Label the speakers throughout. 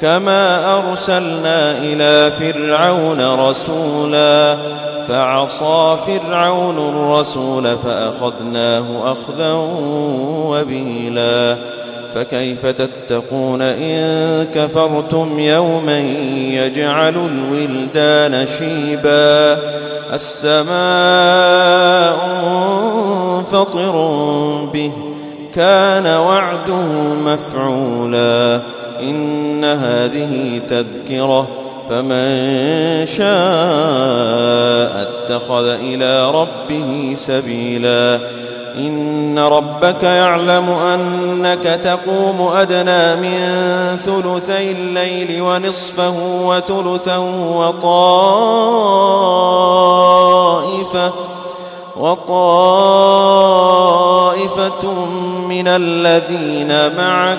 Speaker 1: كما أرسلنا إلى فرعون رسولا فعصى فرعون الرسول فأخذناه أخذا وبيلا فكيف تتقون إن كفرتم يوما يجعل الولدان شيبا السماء منفطر به كان وعده مفعولا إن هذه تذكرة فمن شاء اتخذ إلى ربه سبيلا. إن ربك يعلم أنك تقوم أدنى من ثلثي الليل ونصفه وثلثا وطائفة وطائفة من الذين معك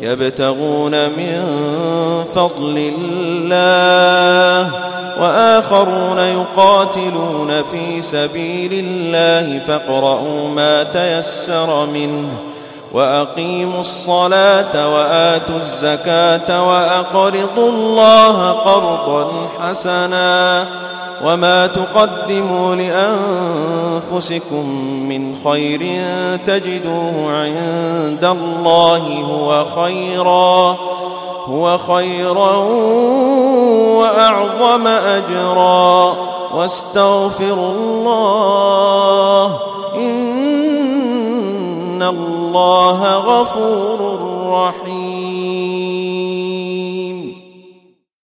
Speaker 1: يبتغون من فضل الله وآخرون يقاتلون في سبيل الله فاقرؤوا ما تيسر منه وأقيموا الصلاة وآتوا الزكاة وأقرضوا الله قرضا حسنا وما تقدموا لأنفسكم من خير تجدوه عند الله هو خيرا هو خيرا وأعظم أجرا. واستغفروا الله إن الله غفور رحيم.